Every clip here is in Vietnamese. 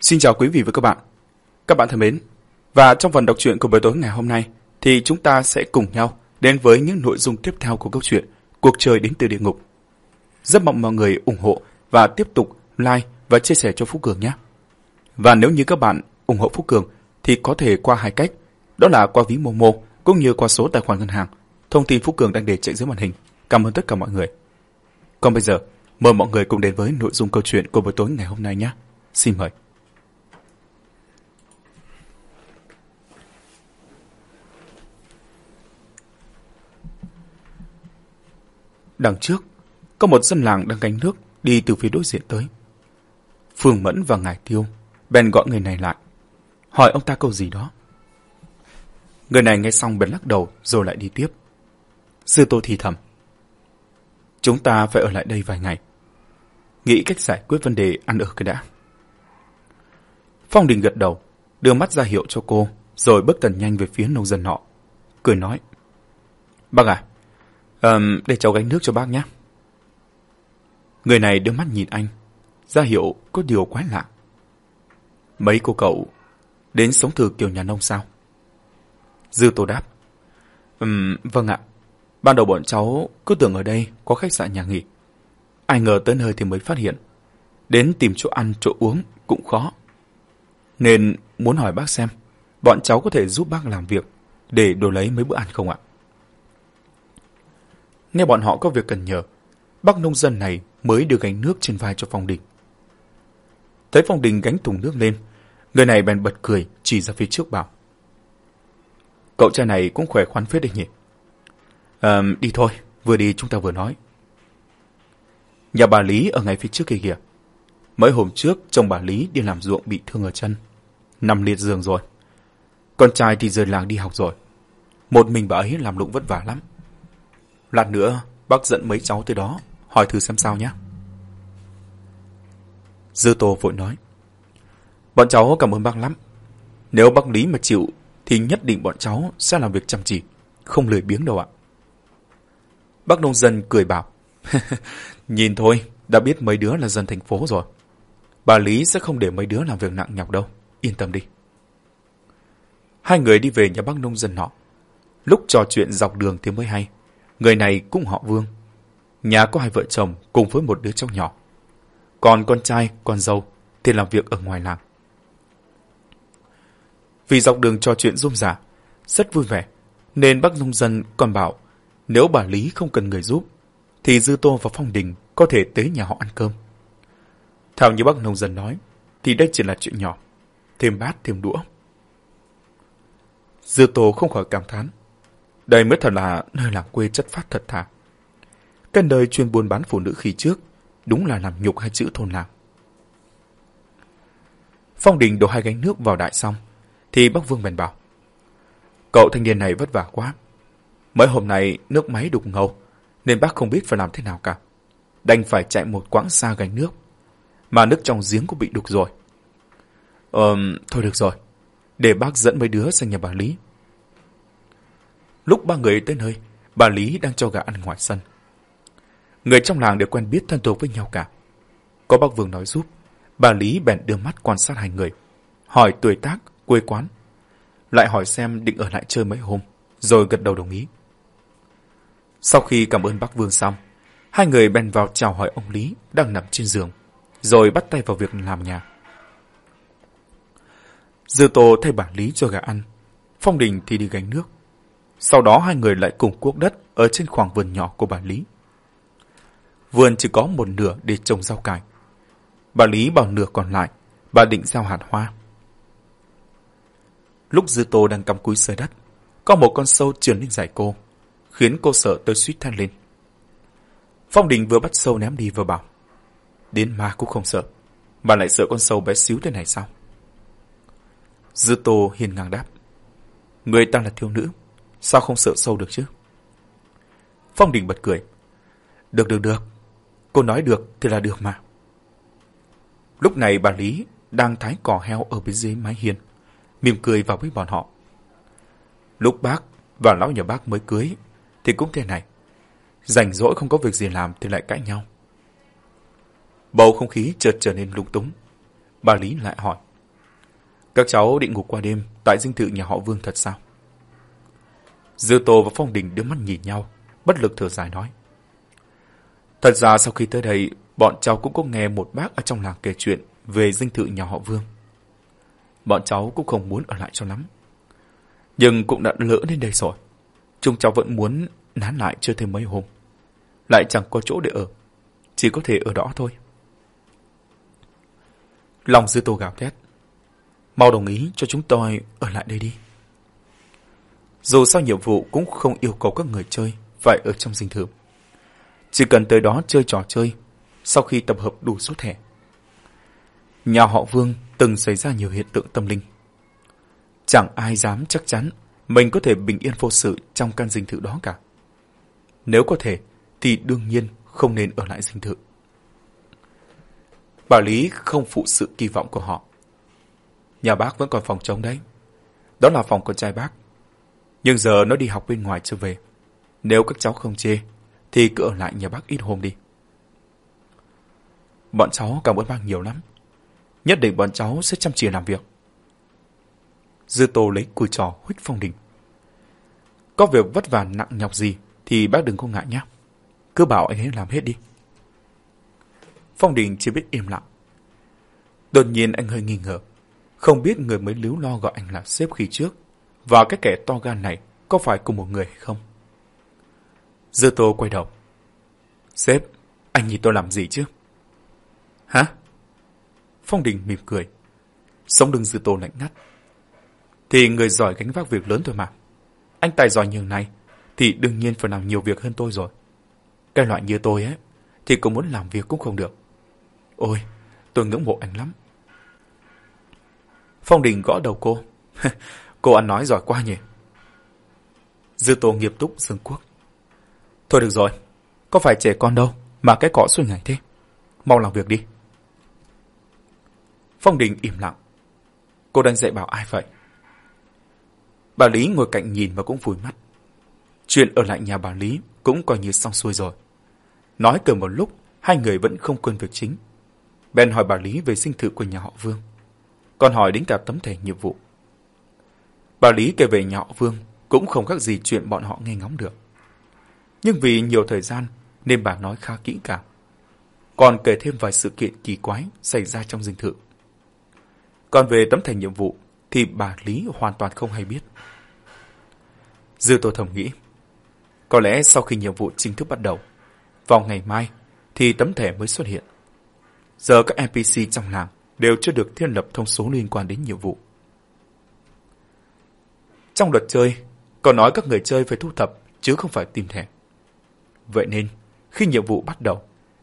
Xin chào quý vị và các bạn. Các bạn thân mến, và trong phần đọc truyện của buổi tối ngày hôm nay thì chúng ta sẽ cùng nhau đến với những nội dung tiếp theo của câu chuyện Cuộc trời đến từ địa ngục. Rất mong mọi người ủng hộ và tiếp tục like và chia sẻ cho Phúc Cường nhé. Và nếu như các bạn ủng hộ Phúc Cường thì có thể qua hai cách, đó là qua ví Momo cũng như qua số tài khoản ngân hàng. Thông tin Phúc Cường đang để chạy dưới màn hình. Cảm ơn tất cả mọi người. Còn bây giờ, mời mọi người cùng đến với nội dung câu chuyện của buổi tối ngày hôm nay nhé. Xin mời. Đằng trước, có một dân làng đang gánh nước đi từ phía đối diện tới. Phương Mẫn và ngài Tiêu bèn gọi người này lại, hỏi ông ta câu gì đó. Người này nghe xong bèn lắc đầu rồi lại đi tiếp. Sư Tô thì thầm. Chúng ta phải ở lại đây vài ngày. Nghĩ cách giải quyết vấn đề ăn ở cái đã. Phong Đình gật đầu, đưa mắt ra hiệu cho cô, rồi bước tần nhanh về phía nông dân nọ. Cười nói. Bác à, um, để cháu gánh nước cho bác nhé. Người này đưa mắt nhìn anh, ra hiệu có điều quái lạ. Mấy cô cậu đến sống thử kiểu nhà nông sao? Dư Tô đáp. Um, vâng ạ. Ban đầu bọn cháu cứ tưởng ở đây có khách sạn nhà nghỉ. Ai ngờ tới nơi thì mới phát hiện. Đến tìm chỗ ăn, chỗ uống cũng khó. Nên muốn hỏi bác xem, bọn cháu có thể giúp bác làm việc để đổi lấy mấy bữa ăn không ạ? Nghe bọn họ có việc cần nhờ, bác nông dân này mới đưa gánh nước trên vai cho Phong Đình. Thấy Phong Đình gánh thùng nước lên, người này bèn bật cười chỉ ra phía trước bảo. Cậu trai này cũng khỏe khoắn phết đấy nhỉ? À, đi thôi, vừa đi chúng ta vừa nói. Nhà bà Lý ở ngay phía trước kia kìa. Mấy hôm trước, chồng bà Lý đi làm ruộng bị thương ở chân. Nằm liệt giường rồi. Con trai thì rời làng đi học rồi. Một mình bà ấy làm lụng vất vả lắm. Lát nữa, bác dẫn mấy cháu tới đó, hỏi thử xem sao nhé. Dư Tô vội nói. Bọn cháu cảm ơn bác lắm. Nếu bác Lý mà chịu, thì nhất định bọn cháu sẽ làm việc chăm chỉ, không lười biếng đâu ạ. Bác nông dân cười bảo. Nhìn thôi, đã biết mấy đứa là dân thành phố rồi. Bà Lý sẽ không để mấy đứa làm việc nặng nhọc đâu, yên tâm đi. Hai người đi về nhà bác nông dân nọ. Lúc trò chuyện dọc đường thì mới hay. Người này cũng họ Vương. Nhà có hai vợ chồng cùng với một đứa cháu nhỏ. Còn con trai, con dâu thì làm việc ở ngoài làng. Vì dọc đường trò chuyện rôm rả, rất vui vẻ, nên bác nông dân còn bảo nếu bà Lý không cần người giúp, thì Dư Tô và Phong Đình có thể tới nhà họ ăn cơm. Theo như bác nông dân nói, thì đây chỉ là chuyện nhỏ, thêm bát thêm đũa. Dư Tô không khỏi cảm thán. Đây mới thật là nơi làm quê chất phát thật thà. Cái đời chuyên buôn bán phụ nữ khi trước, đúng là làm nhục hai chữ thôn làng. Phong Đình đổ hai gánh nước vào đại xong, thì bác Vương bèn bảo. Cậu thanh niên này vất vả quá. Mấy hôm nay nước máy đục ngầu, nên bác không biết phải làm thế nào cả. Đành phải chạy một quãng xa gánh nước, mà nước trong giếng cũng bị đục rồi. Ờm, thôi được rồi, để bác dẫn mấy đứa sang nhà bà Lý. Lúc ba người tới nơi, bà Lý đang cho gà ăn ngoài sân. Người trong làng đều quen biết thân thuộc với nhau cả. Có bác Vương nói giúp, bà Lý bèn đưa mắt quan sát hai người, hỏi tuổi tác, quê quán. Lại hỏi xem định ở lại chơi mấy hôm, rồi gật đầu đồng ý. Sau khi cảm ơn bác Vương xong, hai người bèn vào chào hỏi ông Lý đang nằm trên giường, rồi bắt tay vào việc làm nhà. Dư Tô thay bà Lý cho gà ăn, Phong Đình thì đi gánh nước. Sau đó hai người lại cùng cuốc đất ở trên khoảng vườn nhỏ của bà Lý. Vườn chỉ có một nửa để trồng rau cải. Bà Lý bảo nửa còn lại, bà định gieo hạt hoa. Lúc Dư Tô đang cắm cúi sới đất, có một con sâu trườn lên giải cô, khiến cô sợ tới suýt than lên. Phong Đình vừa bắt sâu ném đi vừa bảo, đến ma cũng không sợ, mà lại sợ con sâu bé xíu thế này sao? Dư Tô hiền ngang đáp, người ta là thiếu nữ, sao không sợ sâu được chứ? Phong Đình bật cười, được được được, cô nói được thì là được mà. Lúc này bà Lý đang thái cỏ heo ở bên dưới mái hiên, mỉm cười vào với bọn họ. Lúc bác và lão nhà bác mới cưới thì cũng thế này. Rảnh rỗi không có việc gì làm thì lại cãi nhau. Bầu không khí chợt trở nên lung túng. Bà Lý lại hỏi. Các cháu định ngủ qua đêm tại dinh thự nhà họ Vương thật sao? Dư Tô và Phong Đình đưa mắt nhìn nhau, bất lực thở dài nói. Thật ra sau khi tới đây, bọn cháu cũng có nghe một bác ở trong làng kể chuyện về dinh thự nhà họ Vương. Bọn cháu cũng không muốn ở lại cho lắm. Nhưng cũng đã lỡ đến đây rồi. Chúng cháu vẫn muốn nán lại chưa thêm mấy hôm. Lại chẳng có chỗ để ở. Chỉ có thể ở đó thôi. Lòng dư tô gào thét. Mau đồng ý cho chúng tôi ở lại đây đi. Dù sao nhiệm vụ cũng không yêu cầu các người chơi phải ở trong dinh thự. Chỉ cần tới đó chơi trò chơi sau khi tập hợp đủ số thẻ. Nhà họ Vương từng xảy ra nhiều hiện tượng tâm linh. Chẳng ai dám chắc chắn mình có thể bình yên vô sự trong căn dinh thự đó cả. Nếu có thể, thì đương nhiên không nên ở lại dinh thự. Bà Lý không phụ sự kỳ vọng của họ. Nhà bác vẫn còn phòng trống đấy. Đó là phòng con trai bác. Nhưng giờ nó đi học bên ngoài chưa về. Nếu các cháu không chê, thì cứ ở lại nhà bác ít hôm đi. Bọn cháu cảm ơn bác nhiều lắm. Nhất định bọn cháu sẽ chăm chỉ làm việc. Dư Tô lấy cùi trò huých phong đình. Có việc vất vả nặng nhọc gì thì bác đừng có ngại nhé. Cứ bảo anh ấy làm hết đi. Phong Đình chỉ biết im lặng. Đột nhiên anh hơi nghi ngờ. Không biết người mới líu lo gọi anh là sếp khi trước. Và cái kẻ to gan này có phải cùng một người hay không? Dư Tô quay đầu. Sếp, anh nhìn tôi làm gì chứ? Hả? Phong Đình mỉm cười. Sống đừng Dư Tô lạnh ngắt. Thì người giỏi gánh vác việc lớn thôi mà. Anh tài giỏi như này thì đương nhiên phải làm nhiều việc hơn tôi rồi. Cái loại như tôi ấy thì cũng muốn làm việc cũng không được. Ôi, tôi ngưỡng mộ anh lắm. Phong Đình gõ đầu cô. cô ăn nói giỏi quá nhỉ. Dư Tô nghiêm túc dương quốc. Thôi được rồi, có phải trẻ con đâu mà cái cỏ suốt ngày thế. Mau làm việc đi. Phong Đình im lặng. Cô đang dạy bảo ai vậy? Bà Lý ngồi cạnh nhìn và cũng vùi mắt. Chuyện ở lại nhà bà Lý cũng coi như xong xuôi rồi. Nói từ một lúc, hai người vẫn không quên việc chính. Ben hỏi bà Lý về sinh thự của nhà họ Vương. Còn hỏi đến cả tấm thẻ nhiệm vụ. Bà Lý kể về nhà họ Vương cũng không khác gì chuyện bọn họ nghe ngóng được. Nhưng vì nhiều thời gian nên bà nói khá kỹ càng. Còn kể thêm vài sự kiện kỳ quái xảy ra trong dinh thự. Còn về tấm thẻ nhiệm vụ thì bà Lý hoàn toàn không hay biết. Dư Tô Thầm nghĩ, có lẽ sau khi nhiệm vụ chính thức bắt đầu, vào ngày mai thì tấm thẻ mới xuất hiện. Giờ các NPC trong làng đều chưa được thiết lập thông số liên quan đến nhiệm vụ. Trong luật chơi, còn nói các người chơi phải thu thập chứ không phải tìm thẻ. Vậy nên, khi nhiệm vụ bắt đầu,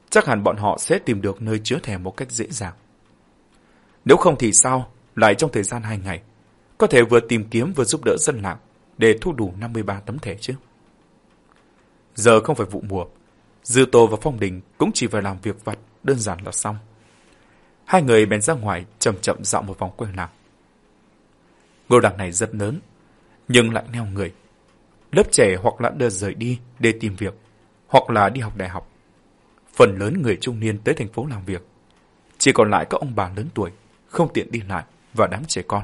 chắc hẳn bọn họ sẽ tìm được nơi chứa thẻ một cách dễ dàng. Nếu không thì sao, lại trong thời gian 2 ngày, có thể vừa tìm kiếm vừa giúp đỡ dân làng để thu đủ 53 tấm thẻ chứ. Giờ không phải vụ mùa, Dư Tô và Phong Đình cũng chỉ phải làm việc vặt đơn giản là xong. Hai người bèn ra ngoài chậm chậm dạo một vòng quanh làng. Ngôi làng này rất lớn, nhưng lại neo người. Lớp trẻ hoặc là đưa rời đi để tìm việc, hoặc là đi học đại học. Phần lớn người trung niên tới thành phố làm việc. Chỉ còn lại các ông bà lớn tuổi, không tiện đi lại và đám trẻ con.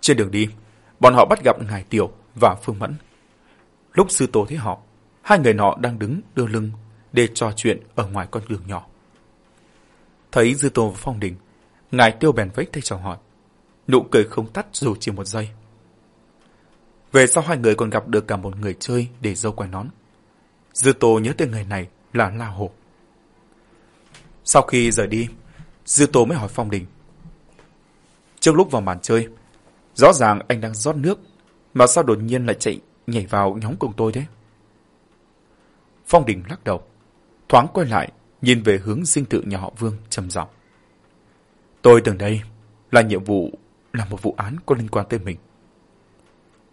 Trên đường đi, bọn họ bắt gặp Ngài Tiểu và Phương Mẫn. Lúc sư tổ thấy họ, hai người nọ đang đứng đưa lưng để trò chuyện ở ngoài con đường nhỏ. Thấy Dư Tô và Phong Đình, Ngài Tiêu bèn vẫy tay chào hỏi. Nụ cười không tắt dù chỉ một giây. Về sau hai người còn gặp được cả một người chơi để dâu quay nón. Dư Tô nhớ tên người này là La Hổ. Sau khi rời đi, Dư Tô mới hỏi Phong Đình. Trước lúc vào màn chơi, rõ ràng anh đang rót nước, mà sao đột nhiên lại chạy nhảy vào nhóm cùng tôi thế? Phong Đình lắc đầu, thoáng quay lại, nhìn về hướng dinh tự nhà họ Vương trầm giọng. Tôi tưởng đây là nhiệm vụ, là một vụ án có liên quan tới mình.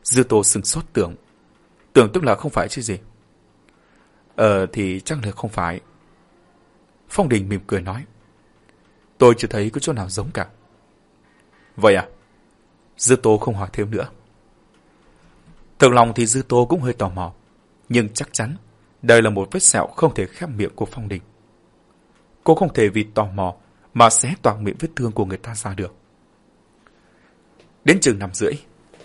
Dư Tô sừng sốt tưởng. Tưởng tức là không phải chứ gì. Ờ thì chắc là không phải. Phong Đình mỉm cười nói. Tôi chưa thấy có chỗ nào giống cả. Vậy à? Dư Tô không hỏi thêm nữa. Thực lòng thì Dư Tô cũng hơi tò mò. Nhưng chắc chắn đây là một vết sẹo không thể khép miệng của Phong Đình. Cô không thể vì tò mò mà xé toạc miệng vết thương của người ta ra được. Đến chừng năm rưỡi,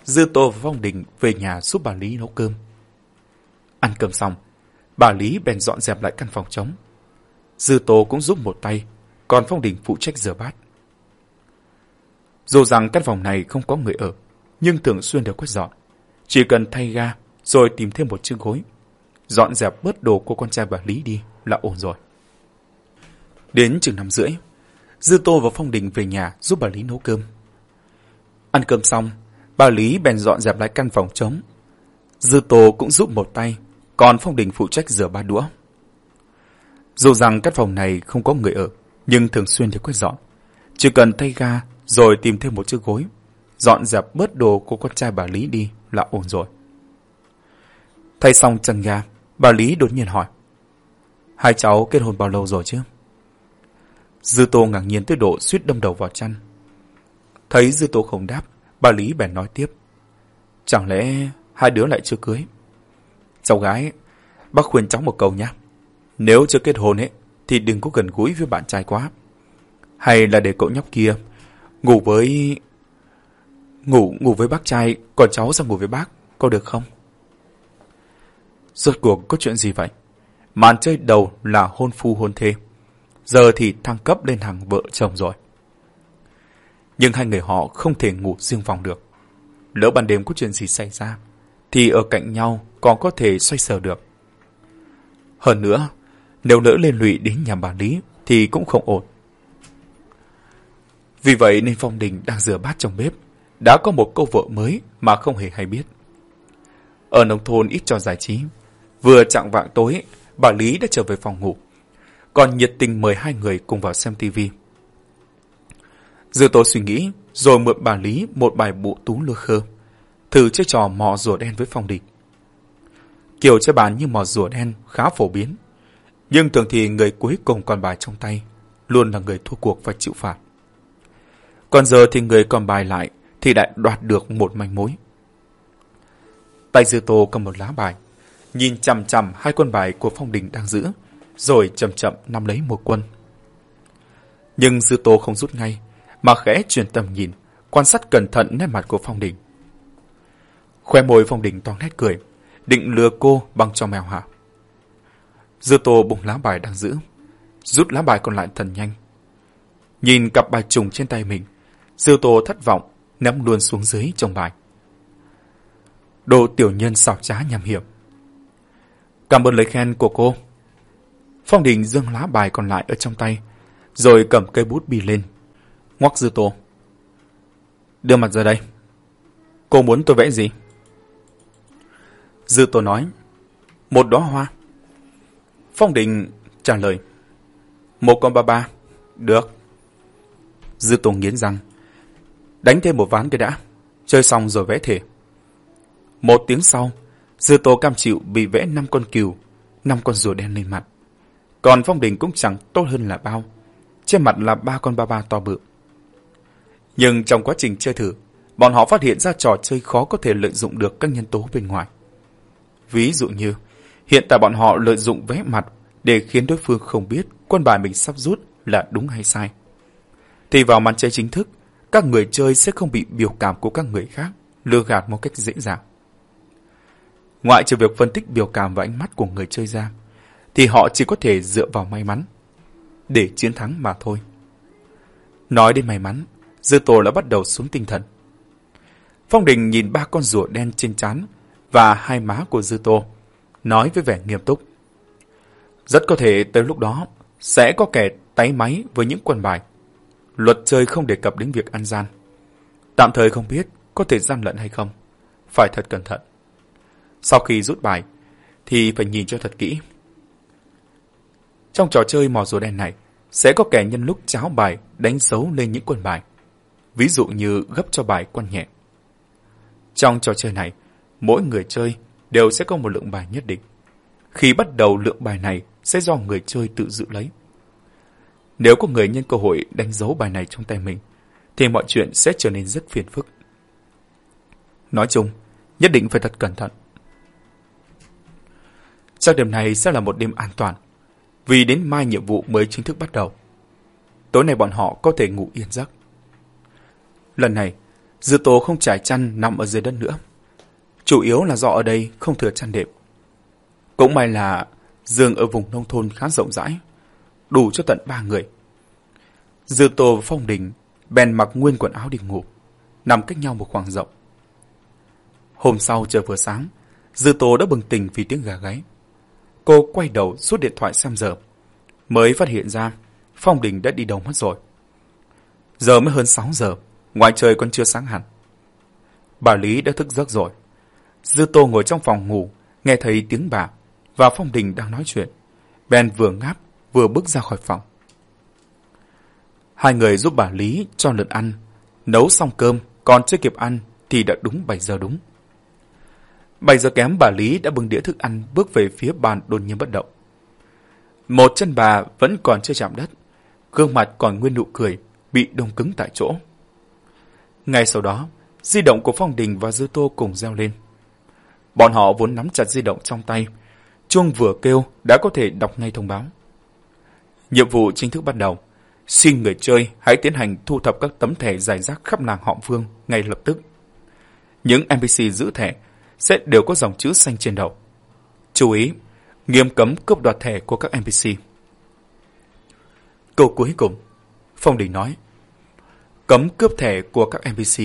Dư Tô và Phong Đình về nhà giúp bà Lý nấu cơm. Ăn cơm xong, bà Lý bèn dọn dẹp lại căn phòng trống. Dư Tô cũng giúp một tay, còn Phong Đình phụ trách rửa bát. Dù rằng căn phòng này không có người ở, nhưng thường xuyên được quét dọn. Chỉ cần thay ga, rồi tìm thêm một chiếc gối. Dọn dẹp bớt đồ của con trai bà Lý đi là ổn rồi. Đến chừng năm rưỡi, Dư Tô và Phong Đình về nhà giúp bà Lý nấu cơm. Ăn cơm xong, bà Lý bèn dọn dẹp lại căn phòng trống. Dư Tô cũng giúp một tay, còn Phong Đình phụ trách rửa ba đũa. Dù rằng căn phòng này không có người ở, nhưng thường xuyên thì quét dọn. Chỉ cần thay ga rồi tìm thêm một chiếc gối, dọn dẹp bớt đồ của con trai bà Lý đi là ổn rồi. Thay xong chân ga, bà Lý đột nhiên hỏi. Hai cháu kết hôn bao lâu rồi chứ? Dư Tô ngạc nhiên tới độ suýt đâm đầu vào chăn. Thấy Dư Tô không đáp, bà Lý bèn nói tiếp. Chẳng lẽ hai đứa lại chưa cưới? Cháu gái, bác khuyên cháu một câu nhé. Nếu chưa kết hôn ấy, thì đừng có gần gũi với bạn trai quá. Hay là để cậu nhóc kia ngủ với... Ngủ ngủ với bác trai, còn cháu ra ngủ với bác, có được không? Rốt cuộc có chuyện gì vậy? Màn chơi đầu là hôn phu hôn thê. Giờ thì thăng cấp lên hàng vợ chồng rồi. Nhưng hai người họ không thể ngủ riêng phòng được. Lỡ ban đêm có chuyện gì xảy ra, thì ở cạnh nhau còn có thể xoay sở được. Hơn nữa, nếu lỡ lên lụy đến nhà bà Lý thì cũng không ổn. Vì vậy nên Phong Đình đang rửa bát trong bếp, đã có một câu vợ mới mà không hề hay biết. Ở nông thôn ít cho giải trí, vừa chạng vạng tối, bà Lý đã trở về phòng ngủ, còn nhiệt tình mời hai người cùng vào xem tivi. Dư tố suy nghĩ, rồi mượn bà Lý một bài bộ tú lưa khơ, thử chơi trò mò rùa đen với Phong Đình. Kiểu chơi bàn như mò rùa đen khá phổ biến, nhưng thường thì người cuối cùng còn bài trong tay, luôn là người thua cuộc và chịu phạt. Còn giờ thì người còn bài lại thì lại đoạt được một manh mối. Tay Dư Tô cầm một lá bài, nhìn chằm chằm hai quân bài của Phong Đình đang giữ, rồi chậm chậm nắm lấy một quân. Nhưng Dư Tô không rút ngay, mà khẽ chuyển tầm nhìn, quan sát cẩn thận nét mặt của Phong Đình. Khoe môi Phong Đình toang nét cười, định lừa cô bằng cho mèo hạ. Dư Tô bùng lá bài đang giữ, rút lá bài còn lại thần nhanh. Nhìn cặp bài trùng trên tay mình, Dư Tô thất vọng, ném luôn xuống dưới trong bài. Đồ tiểu nhân xảo trá nhằm hiểm. Cảm ơn lời khen của cô. Phong Đình dâng lá bài còn lại ở trong tay, rồi cầm cây bút bì lên, ngoắc Dư Tô. Đưa mặt ra đây. Cô muốn tôi vẽ gì? Dư Tô nói, một đóa hoa. Phong Đình trả lời, một con ba ba. Được. Dư Tô nghiến răng, đánh thêm một ván cái đã, chơi xong rồi vẽ thể. Một tiếng sau, Dư Tô cam chịu bị vẽ năm con cừu, năm con rùa đen lên mặt. Còn Phong Đình cũng chẳng tốt hơn là bao. Trên mặt là ba con ba ba to bự. Nhưng trong quá trình chơi thử, bọn họ phát hiện ra trò chơi khó có thể lợi dụng được các nhân tố bên ngoài. Ví dụ như, hiện tại bọn họ lợi dụng vẽ mặt để khiến đối phương không biết quân bài mình sắp rút là đúng hay sai. Thì vào màn chơi chính thức, các người chơi sẽ không bị biểu cảm của các người khác lừa gạt một cách dễ dàng. Ngoại trừ việc phân tích biểu cảm và ánh mắt của người chơi ra, thì họ chỉ có thể dựa vào may mắn để chiến thắng mà thôi. Nói đến may mắn, Dư Tô đã bắt đầu xuống tinh thần. Phong Đình nhìn ba con rùa đen trên trán và hai má của Dư Tô, nói với vẻ nghiêm túc. Rất có thể tới lúc đó sẽ có kẻ tay máy với những quân bài. Luật chơi không đề cập đến việc ăn gian. Tạm thời không biết có thể gian lận hay không. Phải thật cẩn thận. Sau khi rút bài, thì phải nhìn cho thật kỹ. Trong trò chơi mò rùa đen này, sẽ có kẻ nhân lúc cháo bài đánh dấu lên những quân bài. Ví dụ như gấp cho bài quan nhẹ. Trong trò chơi này, mỗi người chơi đều sẽ có một lượng bài nhất định. Khi bắt đầu lượng bài này sẽ do người chơi tự dự lấy. Nếu có người nhân cơ hội đánh dấu bài này trong tay mình, thì mọi chuyện sẽ trở nên rất phiền phức. Nói chung, nhất định phải thật cẩn thận. Chắc đêm này sẽ là một đêm an toàn, vì đến mai nhiệm vụ mới chính thức bắt đầu. tối nay bọn họ có thể ngủ yên giấc. Lần này, Dư tố không trải chăn nằm ở dưới đất nữa. Chủ yếu là do ở đây không thừa chăn đệm. Cũng may là giường ở vùng nông thôn khá rộng rãi, đủ cho tận ba người. Dư Tô và Phong Đình bèn mặc nguyên quần áo đi ngủ, nằm cách nhau một khoảng rộng. Hôm sau trời vừa sáng, Dư Tô đã bừng tỉnh vì tiếng gà gáy. Cô quay đầu rút điện thoại xem giờ, mới phát hiện ra Phong Đình đã đi đâu mất rồi. Giờ mới hơn 6 giờ, ngoài trời còn chưa sáng hẳn. Bà Lý đã thức giấc rồi. Dư Tô ngồi trong phòng ngủ, nghe thấy tiếng bà và Phong Đình đang nói chuyện. Ben vừa ngáp, vừa bước ra khỏi phòng. Hai người giúp bà Lý cho lượt ăn. Nấu xong cơm, còn chưa kịp ăn thì đã đúng 7 giờ đúng. 7 giờ kém bà Lý đã bưng đĩa thức ăn bước về phía bàn đột nhiên bất động. Một chân bà vẫn còn chưa chạm đất, gương mặt còn nguyên nụ cười, bị đông cứng tại chỗ. Ngay sau đó, di động của Phong Đình và Dư Tô cùng reo lên. Bọn họ vốn nắm chặt di động trong tay, chuông vừa kêu đã có thể đọc ngay thông báo. Nhiệm vụ chính thức bắt đầu. Xin người chơi hãy tiến hành thu thập các tấm thẻ giải rác khắp làng họ Vương ngay lập tức. Những NPC giữ thẻ sẽ đều có dòng chữ xanh trên đầu. Chú ý, nghiêm cấm cướp đoạt thẻ của các NPC. Câu cuối cùng, Phong Đình nói, cấm cướp thẻ của các NPC,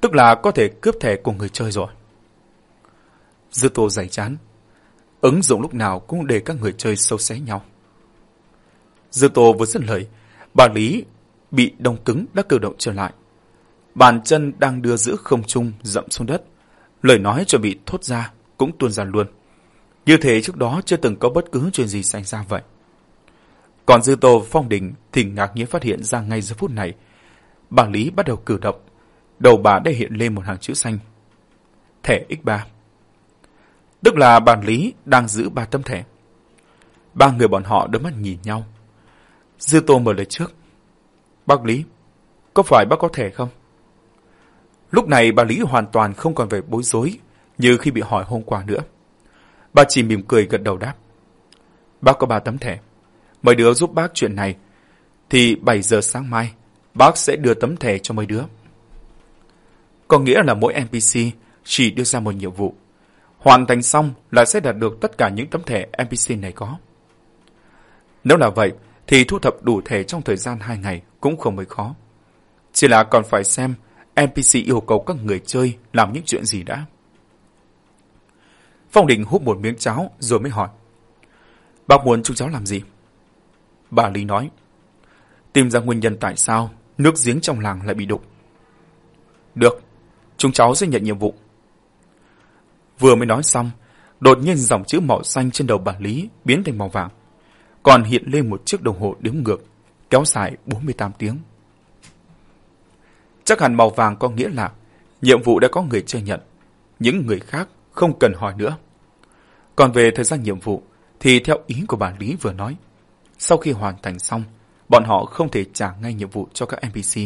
tức là có thể cướp thẻ của người chơi rồi. Dư tô giải chán, ứng dụng lúc nào cũng để các người chơi sâu xé nhau. Dư tô vừa dứt lời, bà Lý bị đông cứng đã cử động trở lại. Bàn chân đang đưa giữ không trung dậm xuống đất, lời nói chuẩn bị thốt ra cũng tuôn ra luôn. Như thế trước đó chưa từng có bất cứ chuyện gì xảy ra vậy. Còn Dư Tô Phong Đình thì ngạc nhiên phát hiện ra ngay giờ phút này. Bà Lý bắt đầu cử động. Đầu bà đã hiện lên một hàng chữ xanh. Thẻ X3. Tức là bà Lý đang giữ ba tấm thẻ. Ba người bọn họ đôi mắt nhìn nhau. Dư Tô mở lời trước. Bác Lý, có phải bác có thẻ không? Lúc này bà Lý hoàn toàn không còn vẻ bối rối như khi bị hỏi hôm qua nữa. Bà chỉ mỉm cười gật đầu đáp. Bác có ba tấm thẻ. Mấy đứa giúp bác chuyện này. Thì 7 giờ sáng mai, bác sẽ đưa tấm thẻ cho mấy đứa. Có nghĩa là mỗi NPC chỉ đưa ra một nhiệm vụ. Hoàn thành xong là sẽ đạt được tất cả những tấm thẻ NPC này có. Nếu là vậy, thì thu thập đủ thẻ trong thời gian 2 ngày cũng không mới khó. Chỉ là còn phải xem NPC yêu cầu các người chơi làm những chuyện gì đã. Phong Đình hút một miếng cháo rồi mới hỏi. Bác muốn chúng cháu làm gì? Bà Lý nói. Tìm ra nguyên nhân tại sao nước giếng trong làng lại bị đục. Được, chúng cháu sẽ nhận nhiệm vụ. Vừa mới nói xong, đột nhiên dòng chữ màu xanh trên đầu bà Lý biến thành màu vàng. Còn hiện lên một chiếc đồng hồ đếm ngược, kéo dài 48 tiếng. Chắc hẳn màu vàng có nghĩa là nhiệm vụ đã có người chơi nhận. Những người khác không cần hỏi nữa. Còn về thời gian nhiệm vụ, thì theo ý của bà Lý vừa nói, sau khi hoàn thành xong, bọn họ không thể trả ngay nhiệm vụ cho các NPC,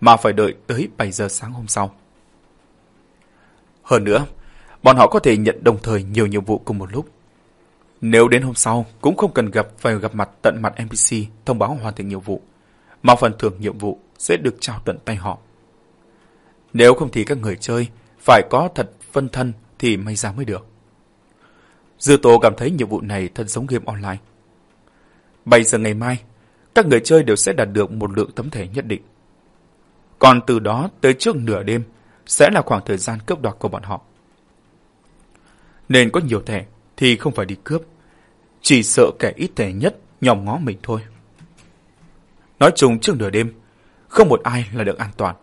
mà phải đợi tới 7 giờ sáng hôm sau. Hơn nữa, bọn họ có thể nhận đồng thời nhiều nhiệm vụ cùng một lúc. Nếu đến hôm sau cũng không cần gặp phải gặp mặt tận mặt NPC thông báo hoàn thành nhiệm vụ, mà phần thưởng nhiệm vụ sẽ được trao tận tay họ. Nếu không thì các người chơi phải có thật phân thân thì may ra mới được. Dư Tô cảm thấy nhiệm vụ này thật giống game online. 7 giờ ngày mai, các người chơi đều sẽ đạt được một lượng tấm thẻ nhất định. Còn từ đó tới trước nửa đêm sẽ là khoảng thời gian cướp đoạt của bọn họ. Nên có nhiều thẻ thì không phải đi cướp, chỉ sợ kẻ ít thẻ nhất nhòm ngó mình thôi. Nói chung trước nửa đêm, không một ai là được an toàn.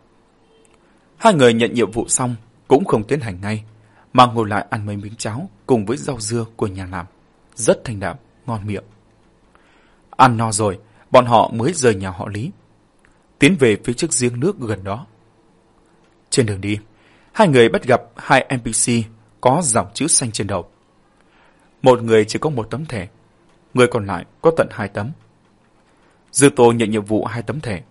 Hai người nhận nhiệm vụ xong cũng không tiến hành ngay, mà ngồi lại ăn mấy miếng cháo cùng với rau dưa của nhà làm. Rất thanh đạm, ngon miệng. Ăn no rồi, bọn họ mới rời nhà họ Lý. Tiến về phía trước giếng nước gần đó. Trên đường đi, hai người bắt gặp hai NPC có dòng chữ xanh trên đầu. Một người chỉ có một tấm thẻ, người còn lại có tận hai tấm. Dư Tô nhận nhiệm vụ hai tấm thẻ.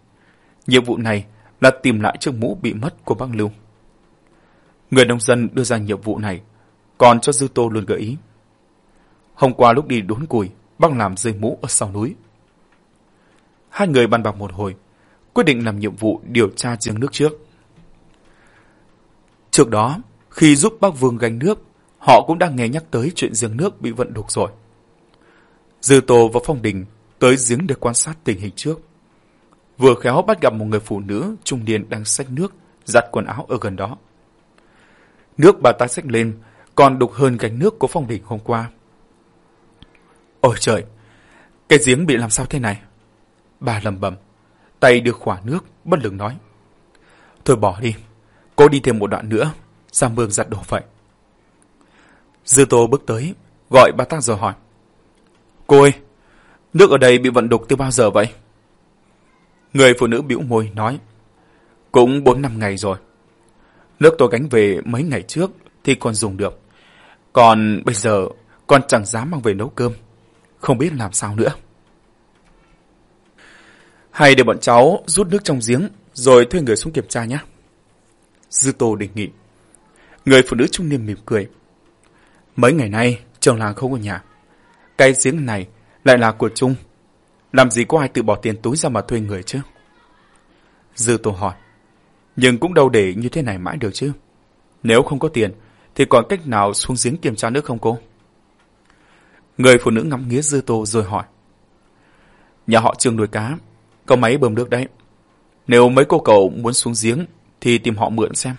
Nhiệm vụ này là tìm lại chiếc mũ bị mất của băng lưu. Người nông dân đưa ra nhiệm vụ này, còn cho Dư Tô luôn gợi ý. Hôm qua lúc đi đốn củi, băng làm rơi mũ ở sau núi. Hai người bàn bạc một hồi, quyết định làm nhiệm vụ điều tra giếng nước trước. Trước đó, khi giúp bác Vương gánh nước, họ cũng đang nghe nhắc tới chuyện giếng nước bị vận đục rồi. Dư Tô và Phong Đình tới giếng để quan sát tình hình trước. Vừa khéo bắt gặp một người phụ nữ trung niên đang xách nước, giặt quần áo ở gần đó. Nước bà ta xách lên còn đục hơn gánh nước của Phong Đình hôm qua. Ôi trời, cái giếng bị làm sao thế này? Bà lầm bầm, tay đưa khỏa nước, bất lực nói. Thôi bỏ đi, cô đi thêm một đoạn nữa, ra mương giặt đồ vậy. Dư Tô bước tới, gọi bà tác rồi hỏi. Cô ơi, nước ở đây bị vận đục từ bao giờ vậy? Người phụ nữ bĩu môi nói. Cũng 4 năm ngày rồi. Nước tôi gánh về mấy ngày trước thì còn dùng được. Còn bây giờ con chẳng dám mang về nấu cơm. Không biết làm sao nữa. Hay để bọn cháu rút nước trong giếng rồi thuê người xuống kiểm tra nhé. Dư Tô đề nghị. Người phụ nữ trung niên mỉm cười. Mấy ngày nay, trường làng không có nhà. Cái giếng này lại là của chung. Làm gì có ai tự bỏ tiền túi ra mà thuê người chứ? Dư Tô hỏi. Nhưng cũng đâu để như thế này mãi được chứ. Nếu không có tiền, thì còn cách nào xuống giếng kiểm tra nước không cô? Người phụ nữ ngắm nghía Dư Tô rồi hỏi. Nhà họ trường nuôi cá, có máy bơm nước đấy. Nếu mấy cô cậu muốn xuống giếng, thì tìm họ mượn xem.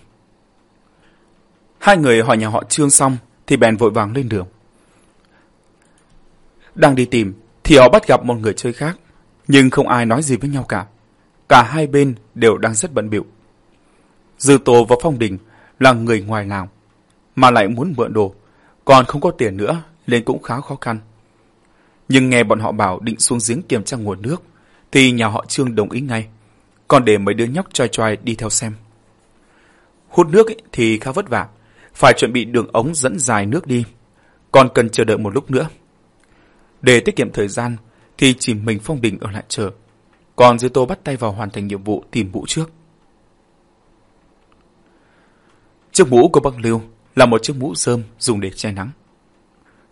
Hai người hỏi nhà họ Trương xong, thì bèn vội vàng lên đường. Đang đi tìm, thì họ bắt gặp một người chơi khác, nhưng không ai nói gì với nhau cả. Cả hai bên đều đang rất bận biểu. Dư Tô và Phong Đình là người ngoài làng, mà lại muốn mượn đồ, còn không có tiền nữa nên cũng khá khó khăn. Nhưng nghe bọn họ bảo định xuống giếng kiểm tra nguồn nước, thì nhà họ Trương đồng ý ngay, còn để mấy đứa nhóc choi choi đi theo xem. Hút nước thì khá vất vả, phải chuẩn bị đường ống dẫn dài nước đi, còn cần chờ đợi một lúc nữa. Để tiết kiệm thời gian, thì chỉ mình Phong Đình ở lại chờ, còn Dư Tô bắt tay vào hoàn thành nhiệm vụ tìm mũ trước. Chiếc mũ của băng lưu là một chiếc mũ rơm dùng để che nắng.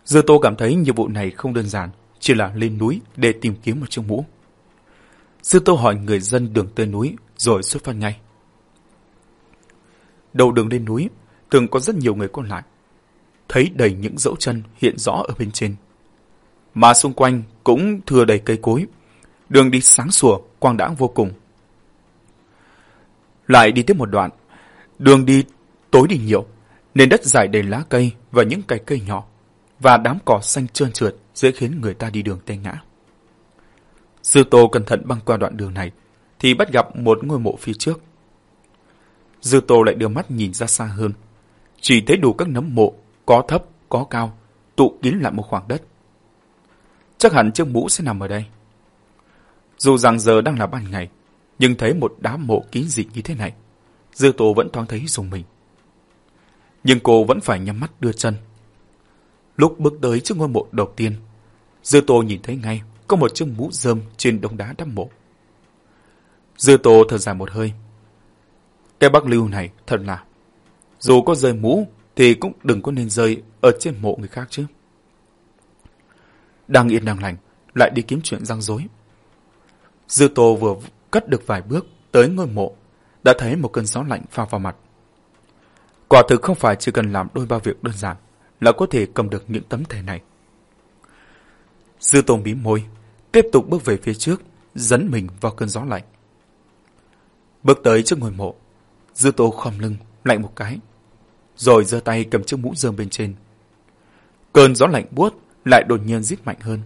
Dư Tô cảm thấy nhiệm vụ này không đơn giản, chỉ là lên núi để tìm kiếm một chiếc mũ sư Tô hỏi người dân đường tới núi rồi xuất phát ngay. Đầu đường lên núi, thường có rất nhiều người qua lại. Thấy đầy những dấu chân hiện rõ ở bên trên. Mà xung quanh cũng thừa đầy cây cối. Đường đi sáng sủa, quang đãng vô cùng. Lại đi tiếp một đoạn, đường đi tối đi nhiều, nên đất dài đầy lá cây và những cái cây nhỏ, và đám cỏ xanh trơn trượt dễ khiến người ta đi đường té ngã. Sư Tô cẩn thận băng qua đoạn đường này, thì bắt gặp một ngôi mộ phía trước. Dư Tô lại đưa mắt nhìn ra xa hơn, chỉ thấy đủ các nấm mộ, có thấp, có cao, tụ kín lại một khoảng đất. Chắc hẳn chiếc mũ sẽ nằm ở đây. Dù rằng giờ đang là ban ngày, nhưng thấy một đám mộ kín dị như thế này, Dư Tô vẫn thoáng thấy dùng mình nhưng cô vẫn phải nhắm mắt đưa chân. Lúc bước tới trước ngôi mộ đầu tiên, Dư Tô nhìn thấy ngay có một chiếc mũ rơm trên đống đá đắp mộ. Dư Tô thở dài một hơi. Cái bác lưu này thật là, dù có rơi mũ thì cũng đừng có nên rơi ở trên mộ người khác chứ. Đang yên đang lành, lại đi kiếm chuyện răng rối. Dư Tô vừa cất được vài bước tới ngôi mộ, đã thấy một cơn gió lạnh pha vào mặt. Quả thực không phải chỉ cần làm đôi ba việc đơn giản là có thể cầm được những tấm thẻ này. Dư Tô mím môi, tiếp tục bước về phía trước, dẫn mình vào cơn gió lạnh. Bước tới trước ngôi mộ, Dư Tô khom lưng, lạnh một cái, rồi giơ tay cầm chiếc mũ rơm bên trên. Cơn gió lạnh buốt lại đột nhiên rít mạnh hơn,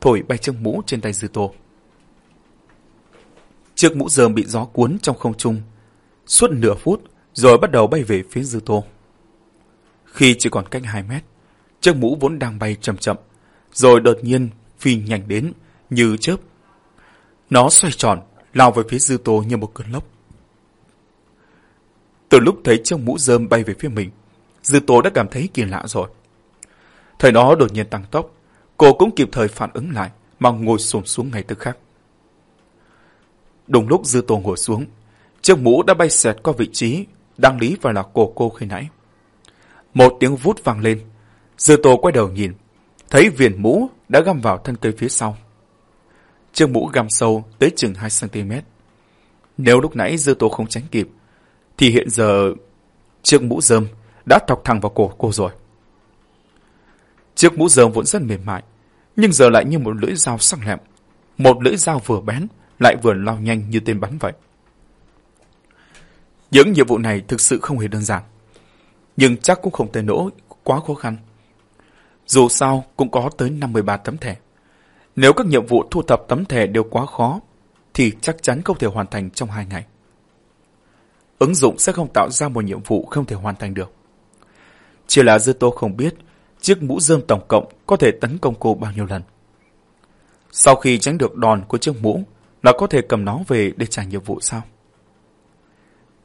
thổi bay chiếc mũ trên tay Dư Tô. Chiếc mũ rơm bị gió cuốn trong không trung. Suốt nửa phút, rồi bắt đầu bay về phía dư tô. Khi chỉ còn cách 2 mét, chiếc mũ vốn đang bay chậm chậm, rồi đột nhiên phi nhanh đến như chớp. Nó xoay tròn, lao về phía dư tô như một cơn lốc. Từ lúc thấy chiếc mũ rơm bay về phía mình, dư tô đã cảm thấy kỳ lạ rồi. Thời đó đột nhiên tăng tốc, cô cũng kịp thời phản ứng lại mà ngồi xổm xuống ngay tức khắc. Đúng lúc dư tô ngồi xuống, chiếc mũ đã bay xẹt qua vị trí đang lý vào là cổ cô khi nãy. Một tiếng vút vang lên, dư tô quay đầu nhìn, thấy viền mũ đã găm vào thân cây phía sau chiếc mũ găm sâu tới chừng 2cm. Nếu lúc nãy dư tô không tránh kịp, thì hiện giờ chiếc mũ rơm đã thọc thẳng vào cổ cô rồi. Chiếc mũ rơm vốn rất mềm mại, nhưng giờ lại như một lưỡi dao sắc lẹm. Một lưỡi dao vừa bén, lại vừa lao nhanh như tên bắn vậy. Những nhiệm vụ này thực sự không hề đơn giản, nhưng chắc cũng không tới nỗi quá khó khăn. Dù sao cũng có tới 53 tấm thẻ. Nếu các nhiệm vụ thu thập tấm thẻ đều quá khó, thì chắc chắn không thể hoàn thành trong hai ngày. Ứng dụng sẽ không tạo ra một nhiệm vụ không thể hoàn thành được. Chỉ là Dư Tô không biết chiếc mũ rơm tổng cộng có thể tấn công cô bao nhiêu lần. Sau khi tránh được đòn của chiếc mũ, nó có thể cầm nó về để trả nhiệm vụ sao?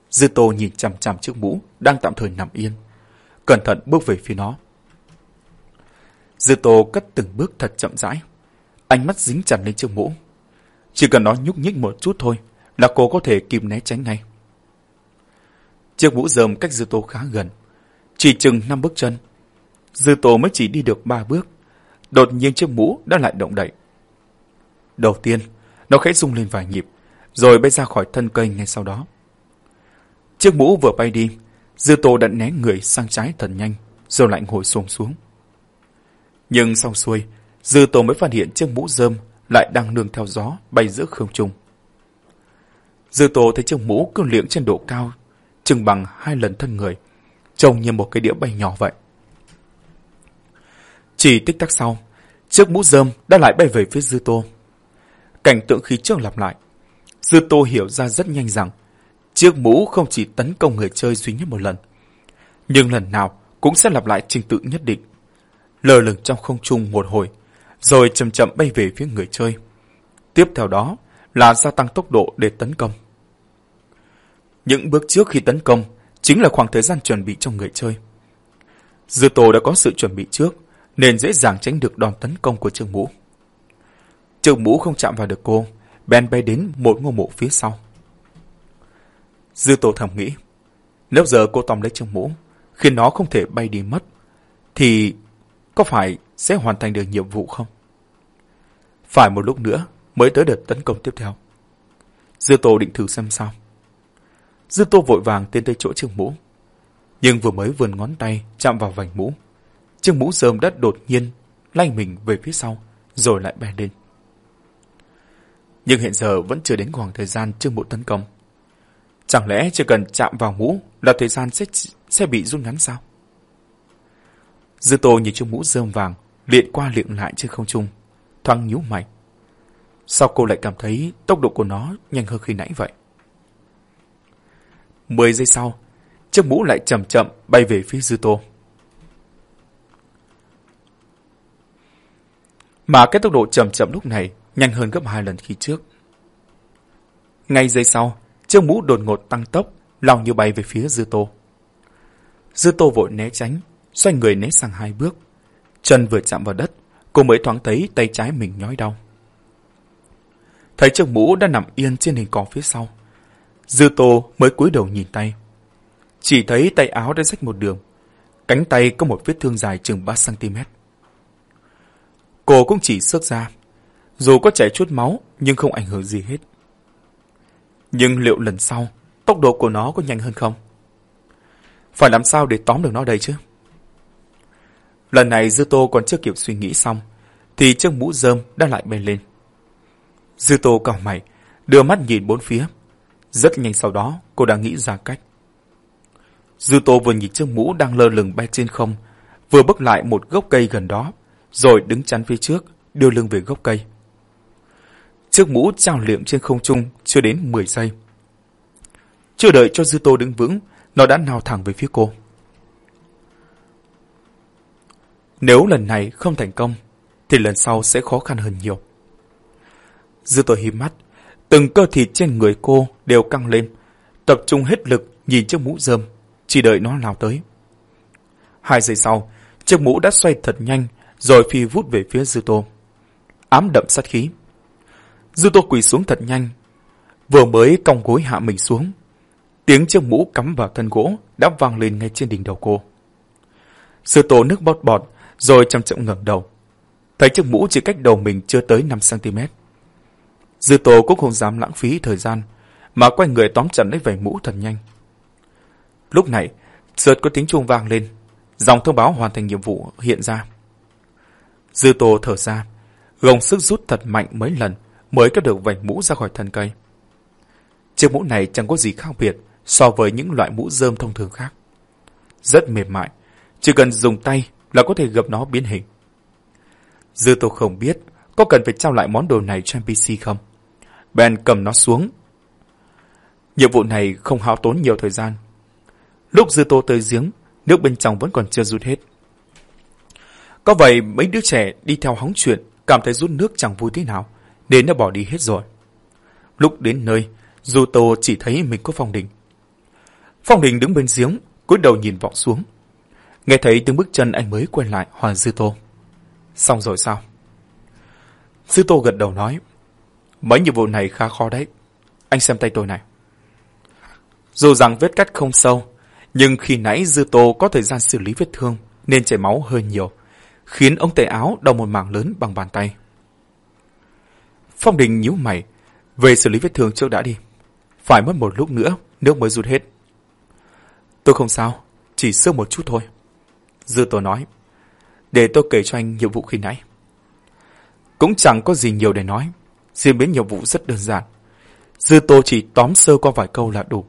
Dư Tô nhìn chằm chằm chiếc mũ đang tạm thời nằm yên, cẩn thận bước về phía nó. Dư Tô cất từng bước thật chậm rãi, ánh mắt dính chặt lên chiếc mũ. Chỉ cần nó nhúc nhích một chút thôi là cô có thể kịp né tránh ngay. Chiếc mũ rơm cách Dư Tô khá gần, chỉ chừng năm bước chân. Dư Tô mới chỉ đi được ba bước, đột nhiên chiếc mũ đã lại động đậy. Đầu tiên, nó khẽ rung lên vài nhịp, rồi bay ra khỏi thân cây ngay sau đó. Chiếc mũ vừa bay đi, Dư Tô đã né người sang trái thật nhanh, rồi lại ngồi xổm xuống. Nhưng sau xuôi, Dư Tô mới phát hiện chiếc mũ rơm lại đang nương theo gió bay giữa không trung. Dư Tô thấy chiếc mũ cương liệng trên độ cao, chừng bằng hai lần thân người, trông như một cái đĩa bay nhỏ vậy. Chỉ tích tắc sau, chiếc mũ rơm đã lại bay về phía Dư Tô. Cảnh tượng khí trước lặp lại. Dư Tô hiểu ra rất nhanh rằng chiếc mũ không chỉ tấn công người chơi duy nhất một lần, nhưng lần nào cũng sẽ lặp lại trình tự nhất định. Lờ lửng trong không trung một hồi, rồi chậm chậm bay về phía người chơi. Tiếp theo đó là gia tăng tốc độ để tấn công. Những bước trước khi tấn công chính là khoảng thời gian chuẩn bị cho người chơi. Dư Tô đã có sự chuẩn bị trước, nên dễ dàng tránh được đòn tấn công của Trương mũ. Trương mũ không chạm vào được cô, Ben bay đến một ngôi mộ phía sau. Dư Tô thầm nghĩ, nếu giờ cô tóm lấy Trương mũ, khiến nó không thể bay đi mất, thì có phải sẽ hoàn thành được nhiệm vụ không? Phải một lúc nữa mới tới đợt tấn công tiếp theo. Dư Tô định thử xem sao. Dư Tô vội vàng tiến tới chỗ chiếc mũ. Nhưng vừa mới vươn ngón tay chạm vào vành mũ, chiếc mũ rơm đất đột nhiên lanh mình về phía sau, rồi lại bè lên. Nhưng hiện giờ vẫn chưa đến khoảng thời gian chiếc mũ tấn công. Chẳng lẽ chỉ cần chạm vào mũ là thời gian sẽ, sẽ bị rút ngắn sao? Dư Tô nhìn chiếc mũ rơm vàng liện qua liệng lại trên không trung, thoáng nhíu mày. Sao cô lại cảm thấy tốc độ của nó nhanh hơn khi nãy vậy? Mười giây sau, chiếc mũ lại chậm chậm bay về phía Dư Tô. Mà cái tốc độ chậm chậm lúc này nhanh hơn gấp hai lần khi trước. Ngay giây sau, chiếc mũ đột ngột tăng tốc, lao như bay về phía Dư Tô. Dư Tô vội né tránh, xoay người né sang hai bước. Chân vừa chạm vào đất, cô mới thoáng thấy tay trái mình nhói đau. Thấy chiếc mũ đã nằm yên trên hình cỏ phía sau. Dư Tô mới cúi đầu nhìn tay. Chỉ thấy tay áo đã rách một đường. Cánh tay có một vết thương dài chừng 3cm. Cô cũng chỉ xước ra. Dù có chảy chút máu nhưng không ảnh hưởng gì hết. Nhưng liệu lần sau tốc độ của nó có nhanh hơn không? Phải làm sao để tóm được nó đây chứ? Lần này Dư Tô còn chưa kịp suy nghĩ xong, thì chiếc mũ rơm đã lại bay lên. Dư Tô cau mày, đưa mắt nhìn bốn phía. Rất nhanh sau đó, cô đã nghĩ ra cách. Dư Tô vừa nhìn chiếc mũ đang lơ lửng bay trên không, vừa bước lại một gốc cây gần đó, rồi đứng chắn phía trước, đưa lưng về gốc cây. Chiếc mũ trao liệm trên không trung chưa đến 10 giây. Chưa đợi cho Dư Tô đứng vững, nó đã nào thẳng về phía cô. Nếu lần này không thành công, thì lần sau sẽ khó khăn hơn nhiều. Dư Tô hiếp mắt, từng cơ thịt trên người cô đều căng lên, tập trung hết lực nhìn chiếc mũ rơm, chỉ đợi nó lao tới. Hai giây sau, chiếc mũ đã xoay thật nhanh, rồi phi vút về phía Dư Tô. Ám đậm sát khí. Dư Tô quỳ xuống thật nhanh, vừa mới cong gối hạ mình xuống. Tiếng chiếc mũ cắm vào thân gỗ đã vang lên ngay trên đỉnh đầu cô. Dư tổ nước bọt bọt, rồi chậm chậm ngẩng đầu. Thấy chiếc mũ chỉ cách đầu mình chưa tới 5cm. Dư Tô cũng không dám lãng phí thời gian, mà quay người tóm chặt lấy vảy mũ thật nhanh. Lúc này, sượt có tiếng chuông vang lên, dòng thông báo hoàn thành nhiệm vụ hiện ra. Dư Tô thở ra, gồng sức rút thật mạnh mấy lần mới có được vảy mũ ra khỏi thân cây. Chiếc mũ này chẳng có gì khác biệt so với những loại mũ rơm thông thường khác. Rất mềm mại, chỉ cần dùng tay là có thể gặp nó biến hình. Dư Tô không biết có cần phải trao lại món đồ này cho NPC không. Ben cầm nó xuống. Nhiệm vụ này không hao tốn nhiều thời gian. Lúc Dư Tô tới giếng, nước bên trong vẫn còn chưa rút hết. Có vậy mấy đứa trẻ đi theo hóng chuyện cảm thấy rút nước chẳng vui thế nào, nên đã bỏ đi hết rồi. Lúc đến nơi, dư Tô chỉ thấy mình có Phong Đình. Phong Đình đứng bên giếng, cúi đầu nhìn vọng xuống. Nghe thấy tiếng bước chân anh mới quay lại hỏi Dư Tô. Xong rồi sao? Dư Tô gật đầu nói. Mấy nhiệm vụ này khá khó đấy. Anh xem tay tôi này. Dù rằng vết cắt không sâu, nhưng khi nãy Dư Tô có thời gian xử lý vết thương nên chảy máu hơi nhiều, khiến ông tay áo đau một mảng lớn bằng bàn tay. Phong Đình nhíu mày, về xử lý vết thương trước đã đi. Phải mất một lúc nữa, nước mới rút hết. Tôi không sao, chỉ sơ một chút thôi. Dư Tô nói, để tôi kể cho anh nhiệm vụ khi nãy. Cũng chẳng có gì nhiều để nói, diễn biến nhiệm vụ rất đơn giản. Dư Tô chỉ tóm sơ qua vài câu là đủ.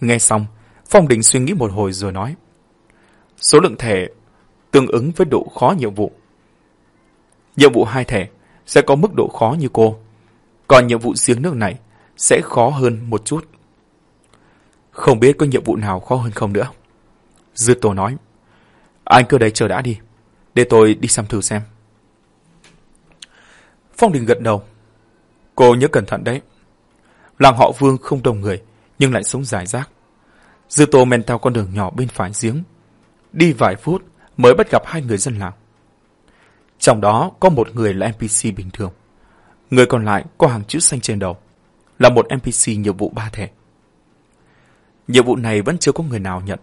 Nghe xong, Phong Đình suy nghĩ một hồi rồi nói. Số lượng thẻ tương ứng với độ khó nhiệm vụ. Nhiệm vụ hai thẻ sẽ có mức độ khó như cô, còn nhiệm vụ giếng nước này sẽ khó hơn một chút. Không biết có nhiệm vụ nào khó hơn không nữa. Dư Tô nói, anh cứ đây chờ đã đi, để tôi đi xem thử xem. Phong Đình gật đầu. Cô nhớ cẩn thận đấy. Làng họ Vương không đông người, nhưng lại sống dài rác. Dư Tô men theo con đường nhỏ bên phải giếng. Đi vài phút mới bắt gặp hai người dân làng. Trong đó có một người là NPC bình thường. Người còn lại có hàng chữ xanh trên đầu. Là một NPC nhiệm vụ ba thẻ. Nhiệm vụ này vẫn chưa có người nào nhận.